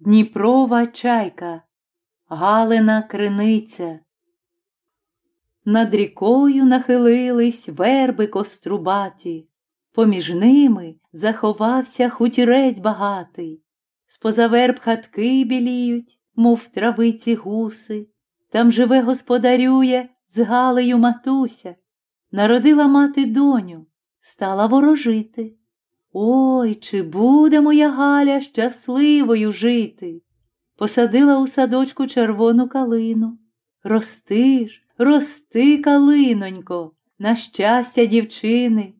Дніпрова чайка, Галина криниця. Над рікою нахилились верби кострубаті, поміж ними заховався хутірець багатий. Споза верб хатки біліють, мов травиці гуси. Там живе господарює з Галею матуся. Народила мати доню, стала ворожити. Ой, чи буде моя Галя щасливою жити? Посадила у садочку червону калину. Рости ж, рости, калинонько, на щастя дівчини.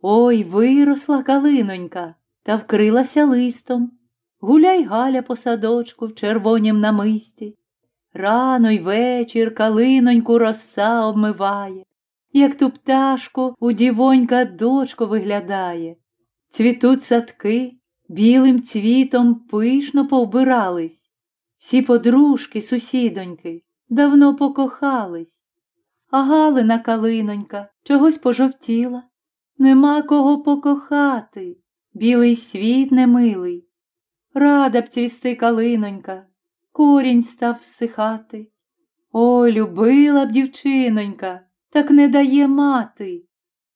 Ой, виросла калинонька та вкрилася листом. Гуляй Галя по садочку в червонім намисті. Рано й вечір калиноньку роса обмиває, як ту пташку у дівонька дочку виглядає. Цвітуть садки, білим цвітом пишно повбирались. Всі подружки, сусідоньки, давно покохались. А Галина калинонька чогось пожовтіла. Нема кого покохати, білий світ немилий. Рада б цвісти калинонька, корінь став всихати. Ой, любила б дівчинонька, так не дає мати.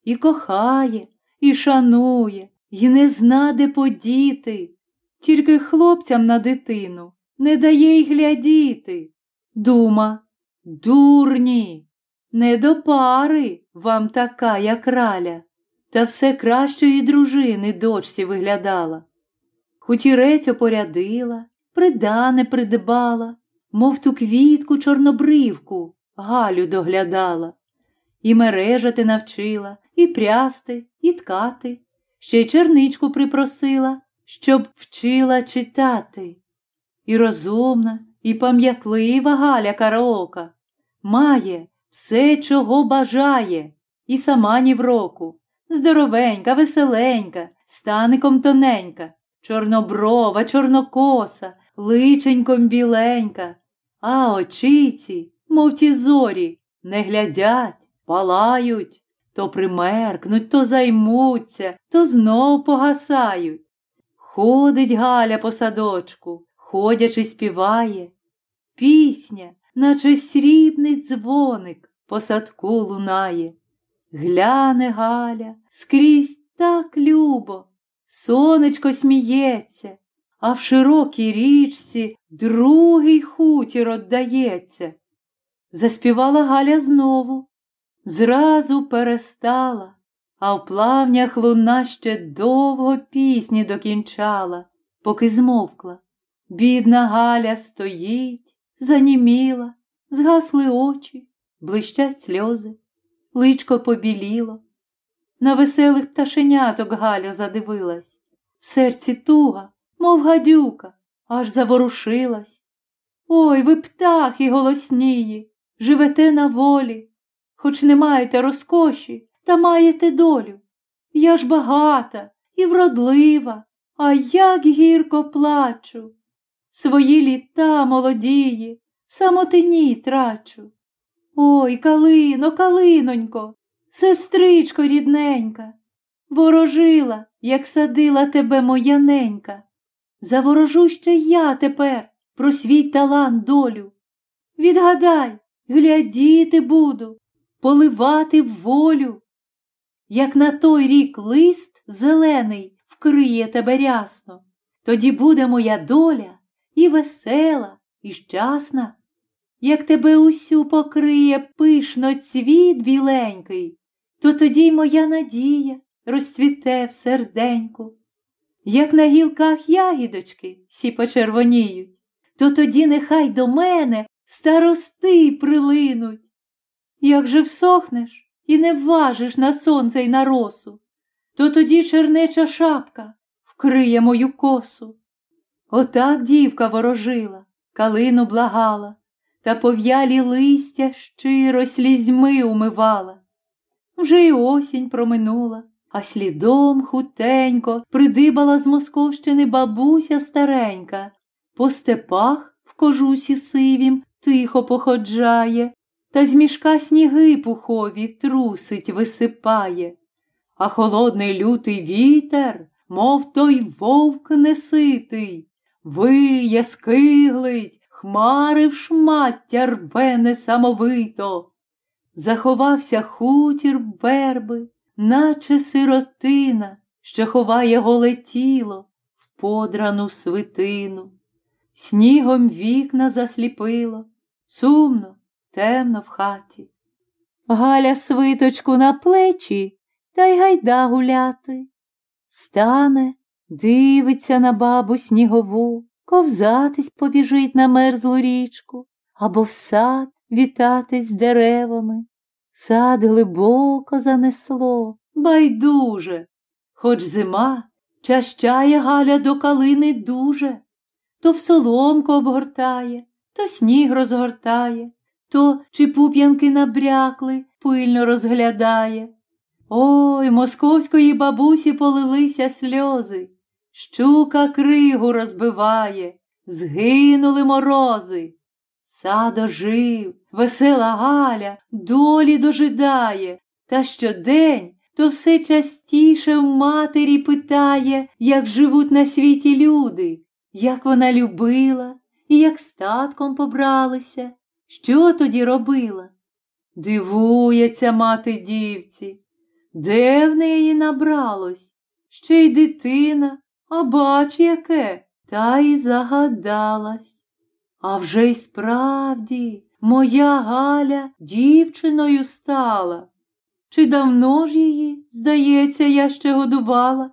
І кохає, і шанує, і не зна, де подіти. Тільки хлопцям на дитину не дає й глядіти. Дума, дурні, не до пари вам така, як раля, та все кращої дружини дочці виглядала. Хутірець опорядила, придане придбала, мов ту квітку чорнобривку Галю доглядала, і мережати навчила, і прясти, і ткати, ще й черничку припросила, щоб вчила читати. І розумна, і пам'ятлива Галя караока, має все, чого бажає, і сама ні в року. Здоровенька, веселенька, стаником тоненька, чорноброва, чорнокоса, личеньком біленька, а очиці, мов ті зорі, не глядять, палають, то примеркнуть, то займуться, то знов погасають. Ходить Галя по садочку, ходячи, співає. Пісня, наче срібний дзвоник, по садку лунає. Гляне Галя скрізь так любо, сонечко сміється, а в широкій річці другий хутір оддається. Заспівала Галя знову, зразу перестала, а в плавнях луна ще довго пісні докінчала, поки змовкла. Бідна Галя стоїть, заніміла, згасли очі, блищать сльози, личко побіліло. На веселих пташеняток Галя задивилась, в серці туга, мов гадюка, аж заворушилась. Ой, ви птахи голоснії, живете на волі, хоч не маєте розкоші, та маєте долю. Я ж багата і вродлива, а як гірко плачу. Свої літа молодії, в самотині трачу. Ой, калино, калинонько, сестричко рідненька, ворожила, як садила тебе моя ненька. Заворожу ще я тепер про свій талант долю. Відгадай, глядіти буду, поливати в волю. Як на той рік лист зелений вкриє тебе рясно, тоді буде моя доля і весела, і щасна як тебе усю покриє пишно цвіт біленький, то тоді й моя надія розцвіте в серденьку. Як на гілках ягідочки всі почервоніють, то тоді нехай до мене старости прилинуть. Як же всохнеш і не вважиш на сонце й на росу, то тоді чернеча шапка вкриє мою косу. Отак дівка ворожила, калину благала, та пов'ялі листя щиро слізьми умивала. Вже й осінь проминула, а слідом хутенько придибала з Московщини бабуся старенька, по степах в кожусі сивім тихо походжає, та з мішка сніги пухові трусить висипає, а холодний лютий вітер, мов той вовк неситий, виє, скиглить, хмари в шмаття рве несамовито. Заховався хутір верби, наче сиротина, що ховає голе тіло в подрану свитину. Снігом вікна засліпило, сумно, темно в хаті. Галя свиточку на плечі та й гайда гуляти. Стане, дивиться на бабу снігову, ковзатись побіжить на мерзлу річку або в сад вітатись з деревами. Сад глибоко занесло, байдуже, хоч зима чащає Галя до калини дуже, то в соломку обгортає, то сніг розгортає, то чи пуп'янки набрякли, пильно розглядає. Ой, московської бабусі полилися сльози. Щука кригу розбиває, згинули морози. Сад ожив, весела Галя долі дожидає, та щодень то все частіше в матері питає, як живуть на світі люди, як вона любила і як статком побралися, що тоді робила. Дивується мати дівці, де в неї набралось? Ще й дитина, а бач, яке, та й загадалась. А вже й справді моя Галя дівчиною стала. Чи давно ж її, здається, я ще годувала?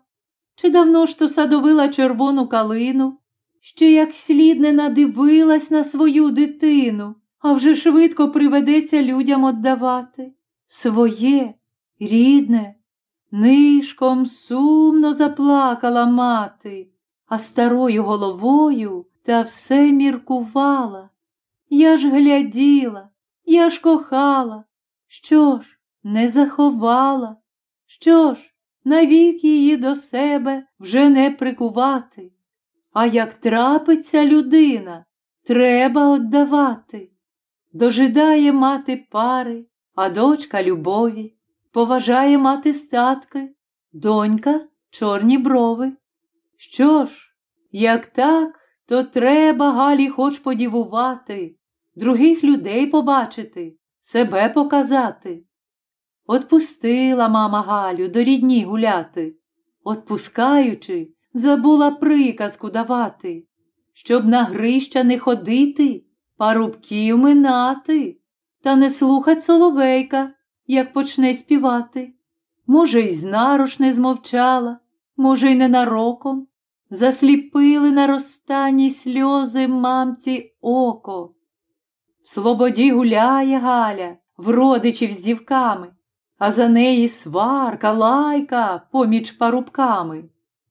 Чи давно ж то садовила червону калину? Ще як слід не надивилась на свою дитину, а вже швидко приведеться людям отдавати. Своє, рідне, нишком сумно заплакала мати, а старою головою та все міркувала. Я ж гляділа, я ж кохала. Що ж, не заховала? Що ж, навік її до себе вже не прикувати? А як трапиться людина, треба отдавати. Дожидає мати пари, а дочка любові, поважає мати статки, донька чорні брови. Що ж, як так, то треба Галі хоч подівувати, других людей побачити, себе показати. Отпустила мама Галю до рідні гуляти, отпускаючи, забула приказку давати, щоб на грища не ходити, парубків минати, та не слухать соловейка, як почне співати. Може, й знарош не змовчала, може, й ненароком. Засліпили на розстанні сльози мамці око. В слободі гуляє Галя, в родичів з дівками, а за неї сварка, лайка поміч парубками.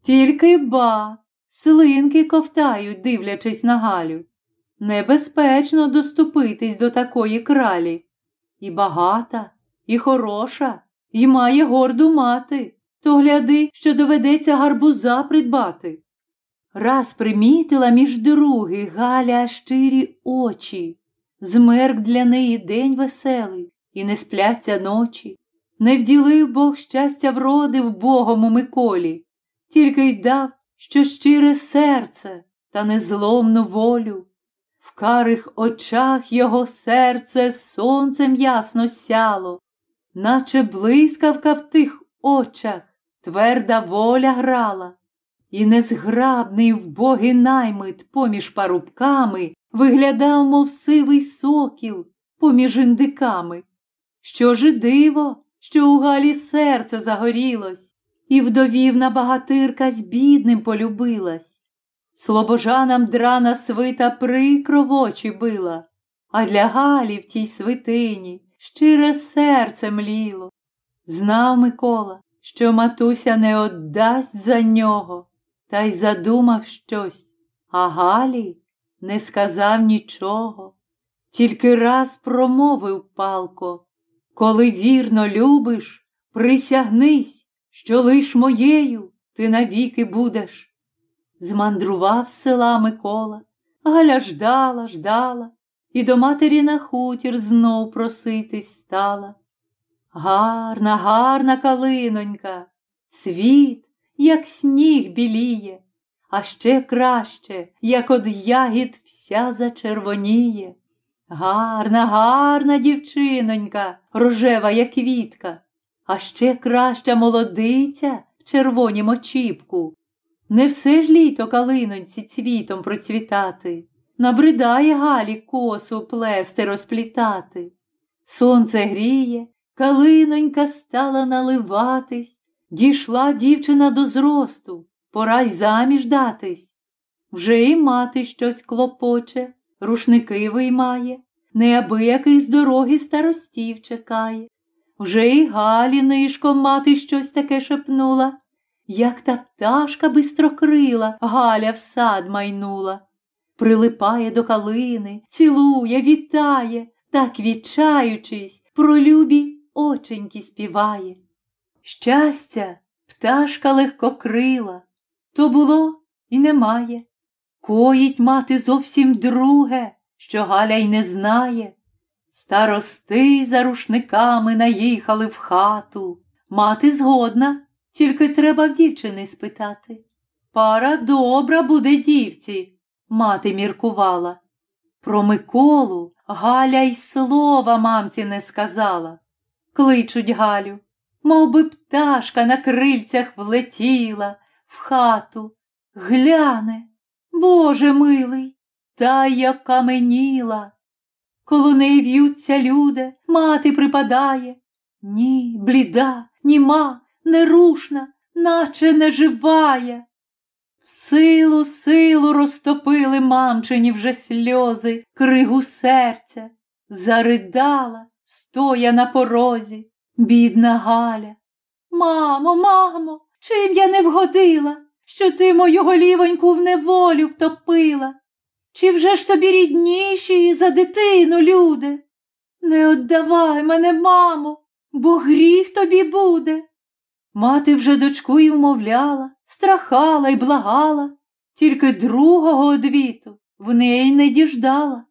Тільки ба, слинки ковтають, дивлячись на Галю. Небезпечно доступитись до такої кралі. І багата, і хороша, і має горду мати, то гляди, що доведеться гарбуза придбати. Раз примітила між други Галя щирі очі, змерк для неї день веселий, і не спляться ночі. Не вділив Бог щастя вроди в Богому Миколі, тільки й дав, що щире серце та незломну волю. Карих очах його серце сонцем ясно сяло, наче блискавка в тих очах тверда воля грала, і незграбний вбогий наймит поміж парубками виглядав, мов сивий сокіл поміж індиками. Що ж диво, що у Галі серце загорілось, і вдовівна багатирка з бідним полюбилась. Слобожанам драна свита прикро в очі била, а для Галі в тій свитині щире серце мліло. Знав Микола, що матуся не отдасть за нього, та й задумав щось, а Галі не сказав нічого, тільки раз промовив палко. Коли вірно любиш, присягнись, що лиш моєю ти навіки будеш. Змандрував села Микола, Галя ждала, ждала, і до матері на хутір знов проситись стала. Гарна, гарна калинонька, цвіт, як сніг біліє, а ще краще, як од ягід вся зачервоніє. Гарна, гарна дівчинонька, рожева, як квітка, а ще краща молодиця в червонім очіпку. Не все ж літо калиноньці цвітом процвітати, набридає Галі косу плести розплітати. Сонце гріє, калинонька стала наливатись, дійшла дівчина до зросту, пора й заміж датись. Вже й мати щось клопоче, рушники виймає, неабияких з дороги старостів чекає. Вже й Галі нишком мати щось таке шепнула, як та пташка бистрокрила, Галя в сад майнула. Прилипає до калини, цілує, вітає, так вічаючись, про любі оченьки співає. Щастя, пташка легкокрила, то було і немає. Коїть мати зовсім друге, що Галя й не знає. Старости за рушниками наїхали в хату. Мати згодна, тільки треба в дівчини спитати. Пара добра буде дівці, мати міркувала. Про Миколу Галя й слова мамці не сказала. Кличуть Галю, мов би пташка на крильцях влетіла в хату, гляне, Боже милий, та як каменіла. Коло неї в'ються люди, мати припадає. Ні, бліда, німа, нерушна, наче не живая. Силу, силу розтопили мамчині вже сльози, кригу серця, заридала, стоя на порозі, бідна Галя. Мамо, мамо, чим я не вгодила, що ти мою голівоньку в неволю втопила? Чи вже ж тобі рідніші за дитину, люди? Не отдавай мене, мамо, бо гріх тобі буде. Мати вже дочку й умовляла, страхала й благала, тільки другого одвіту в неї не діждала.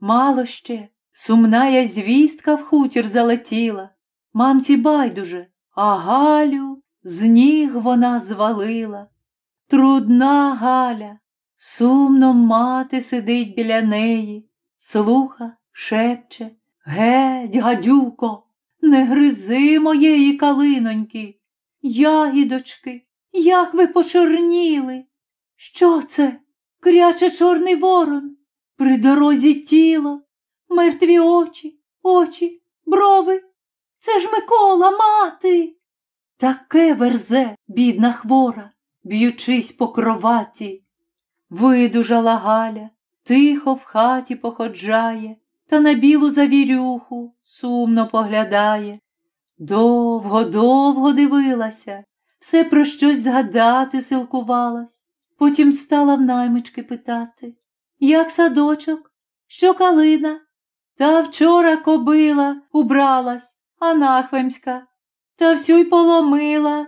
Мало ще, сумная звістка в хутір залетіла. Мамці байдуже, а Галю з ніг вона звалила. Трудна Галя, сумно мати сидить біля неї, слуха, шепче, геть, гадюко, не гризи моєї калиноньки. Ягідочки, як ви почорніли. Що це? Кряче чорний ворон, при дорозі тіло, мертві очі, очі, брови. Це ж Микола, мати. Таке верзе, бідна хвора, б'ючись по кроваті. Видужала Галя, тихо в хаті походжає, та на білу завірюху сумно поглядає. Довго, довго дивилася, все про щось згадати силкувалась, потім стала в наймички питати. Як садочок, що калина? Та вчора кобила убралась, а та всю й поломила.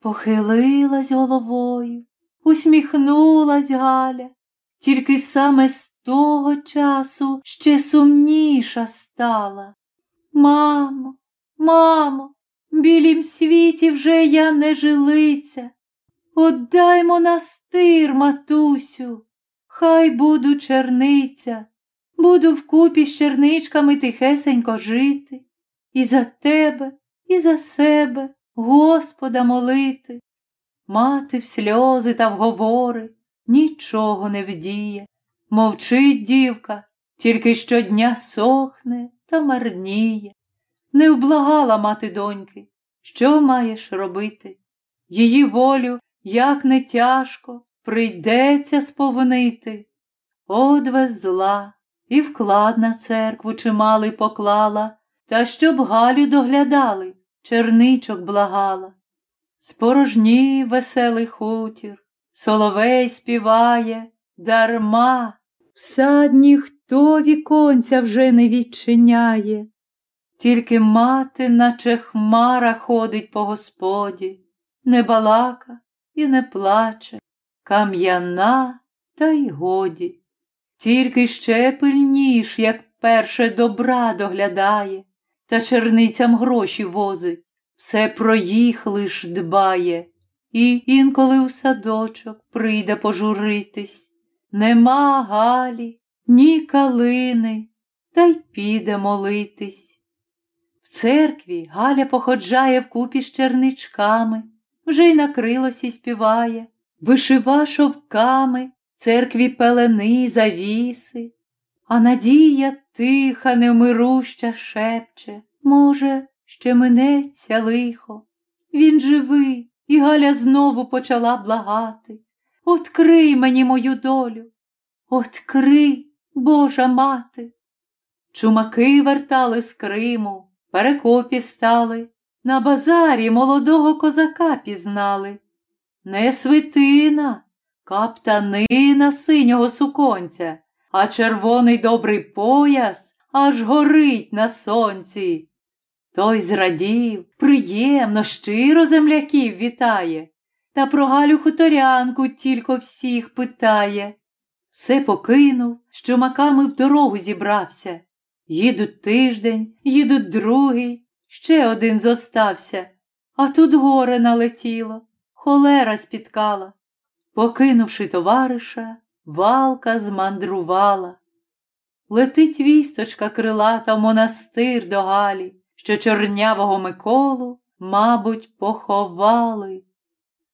Похилилась головою, усміхнулась Галя, тільки саме з того часу ще сумніша стала. Мамо, Мамо, білім світі вже я не жилиця. Отдай монастир, матусю, хай буду черниця, буду вкупі з черничками тихесенько жити, і за тебе, і за себе, Господа молити. Мати в сльози та вговори нічого не вдіє. Мовчить дівка, тільки щодня сохне та марніє не вблагала мати доньки, що маєш робити? Її волю, як не тяжко, прийдеться сповнити. Одвезла і вклад на церкву чималий поклала, та щоб Галю доглядали, черничок благала. Спорожні веселий хутір, соловей співає, дарма, в сад ніхто віконця вже не відчиняє. Тільки мати, наче хмара, ходить по господі, не балака і не плаче, кам'яна, та й годі. Тільки ще пильніш, як перше добра доглядає, та черницям гроші возить, все про їх лиш дбає, і інколи у садочок прийде пожуритись. Нема Галі, ні калини, та й піде молитись. Церкві Галя походжає вкупі з черничками, вже й накрилось і співає, вишива шовками, церкві пелени, завіси, а надія тиха, невмируща шепче, може, ще минеться лихо. Він живий, і Галя знову почала благати. Открий мені мою долю, открий, Божа мати. Чумаки вертали з Криму, перекопі стали, на базарі молодого козака пізнали. Не свитина, каптанина синього суконця, а червоний добрий пояс аж горить на сонці. Той зрадів, приємно, щиро земляків вітає, та про Галю хуторянку тільки всіх питає. Все покинув, з чумаками в дорогу зібрався. Їдуть тиждень, їдуть другий, ще один зостався, а тут горе налетіло, холера спіткала. Покинувши товариша, валка змандрувала. Летить вісточка крилата в монастир до Галі, що чорнявого Миколу, мабуть, поховали.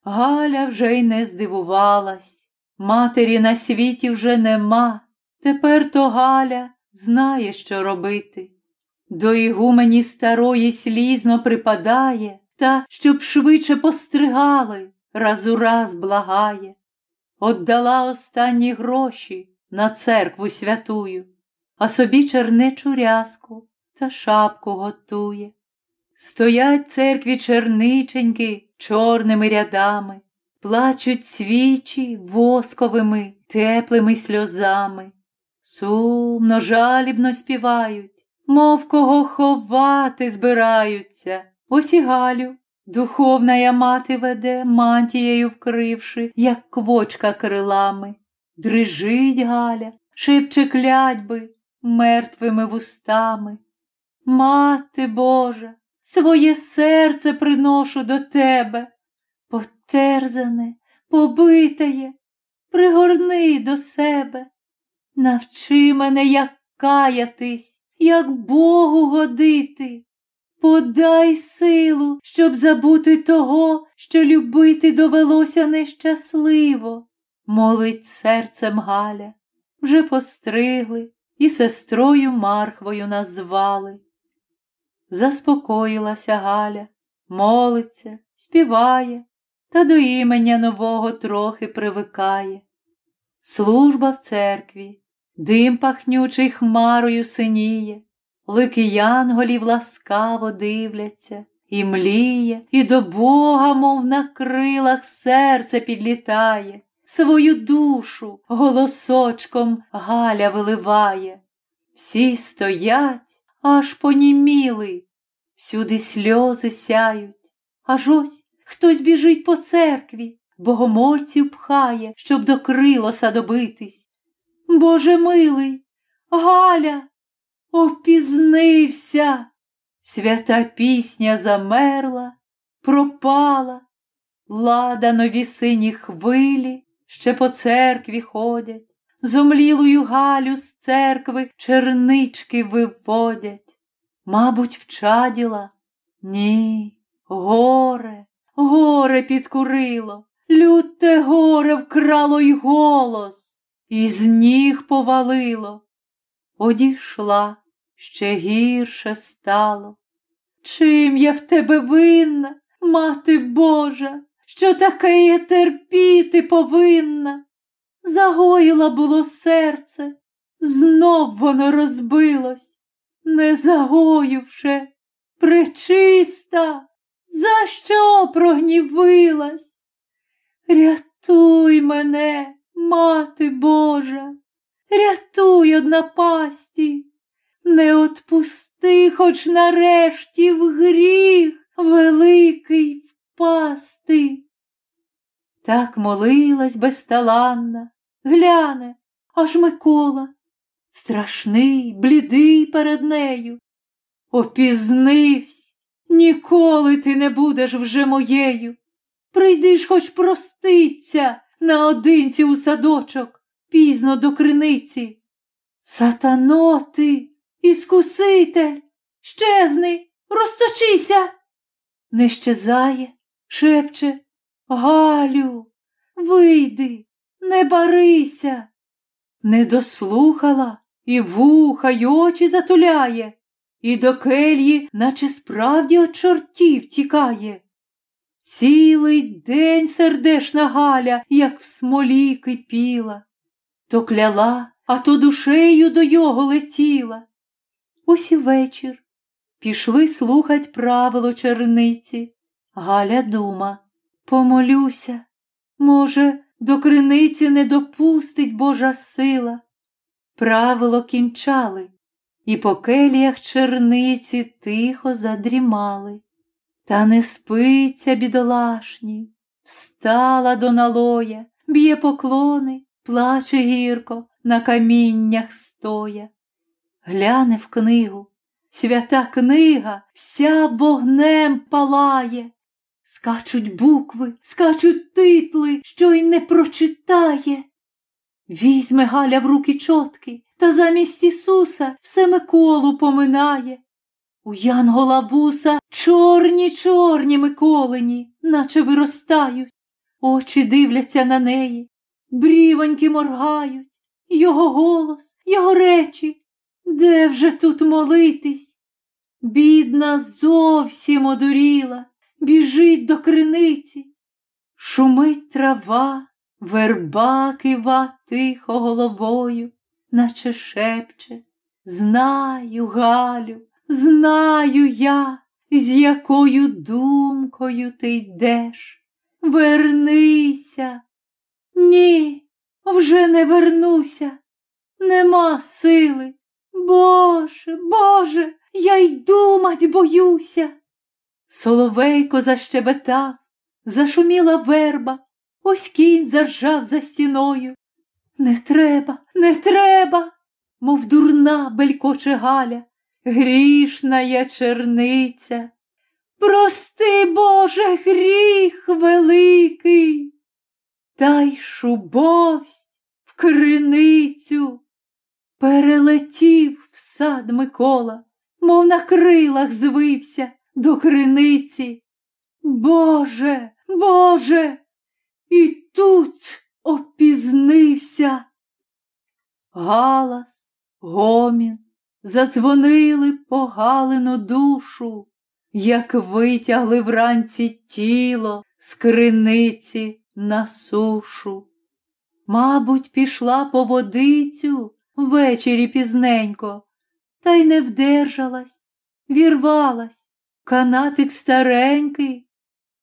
Галя вже й не здивувалась. Матері на світі вже нема. Тепер то Галя знає, що робити. До ігумені старої слізно припадає, та, щоб швидше постригали, раз у раз благає. Отдала останні гроші на церкву святую, а собі чернечу рязку та шапку готує. Стоять церкві черниченьки чорними рядами, плачуть свічі восковими, теплими сльозами. Сумно, жалібно співають, мов кого ховати збираються. Ось і Галю, духовна я мати веде, мантією вкривши, як квочка крилами. Дрижить Галя, шепче клятьби мертвими вустами. Мати Божа, своє серце приношу до тебе, потерзане, побитає, пригорни до себе. Навчи мене, як каятись, як Богу годити. Подай силу, щоб забути того, що любити довелося нещасливо. Молить серцем Галя, вже постригли і сестрою Мархвою назвали. Заспокоїлася Галя, молиться, співає, та до імення нового трохи привикає. Служба в церкві, дим пахнючий хмарою синіє, лики янголів ласкаво дивляться, і мліє, і до Бога, мов на крилах, серце підлітає, свою душу голосочком Галя виливає. Всі стоять, аж поніміли, всюди сльози сяють, аж ось хтось біжить по церкві, богомольців пхає, щоб до крилоса добитись. Боже милий, Галя, опізнився. Свята пісня замерла, пропала, ладанові сині хвилі ще по церкві ходять, зомлілою Галю з церкви чернички виводять. Мабуть, вчаділа? Ні, горе, горе підкурило, люте горе вкрало й голос, і з ніг повалило. Одійшла, ще гірше стало. Чим я в тебе винна, мати Божа, що таке я терпіти повинна? Загоїла було серце, знов воно розбилось, не загоївши, пречиста, за що прогнівилась? Рятуй мене, мати Божа, рятуй од напасті, не отпусти, хоч нарешті в гріх великий впасти. Так молилась безталанна, гляне, аж Микола, страшний, блідий перед нею. Опізнивсь, ніколи ти не будеш вже моєю. прийди ж хоч проститься наодинці у садочок, пізно до криниці. Сатано ти, іскуситель, щезни, розточися. Не щезає, шепче, Галю, вийди, не барися. Не дослухала і вуха й очі затуляє, і до кельї, наче справді от чортів тікає. Цілий день сердешна Галя, як в смолі кипіла, то кляла, а то душею до його летіла. Ось вечір пішли слухать правило черниці. Галя дума, помолюся, може, до криниці не допустить Божа сила. Правило кінчали, і по келіях черниці тихо задрімали. Та не спиться, бідолашні, встала до налоя, б'є поклони, плаче гірко, на каміннях стоя. Гляне в книгу, свята книга вся вогнем палає. Скачуть букви, скачуть титли, що й не прочитає. Візьме Галя в руки чотки та замість Ісуса все Миколу поминає. У Янгола вуса чорні чорні Миколині, наче виростають, очі дивляться на неї, брівоньки моргають, його голос, його речі. Де вже тут молитись? Бідна зовсім одуріла, біжить до криниці. Шумить трава, верба кива тихо головою, наче шепче. Знаю, Галю, знаю я, з якою думкою ти йдеш. Вернися. Ні, вже не вернуся, нема сили. Боже, Боже, я й думать боюся. Соловейко защебетав, зашуміла верба, ось кінь заржав за стіною. Не треба, не треба, мов дурна белькоче Галя, грішна я черниця. Прости, Боже, гріх великий, та й шубовсть в криницю. Перелетів в сад Микола, мов на крилах звився до криниці. Боже, Боже, і тут опізнився. Галас, гомін, задзвонили погалину душу, як витягли вранці тіло з криниці на сушу. Мабуть, пішла по водицю ввечері пізненько, та й не вдержалась, вірвалась, канатик старенький,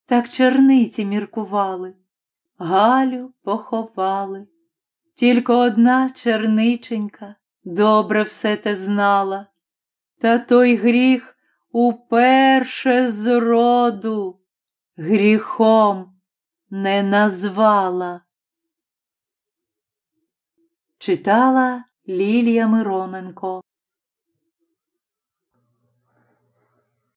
так черниці міркували, Галю поховали. Тільки одна черниченька добре все те знала, та той гріх уперше з роду гріхом не назвала. Читала Лілія Мироненко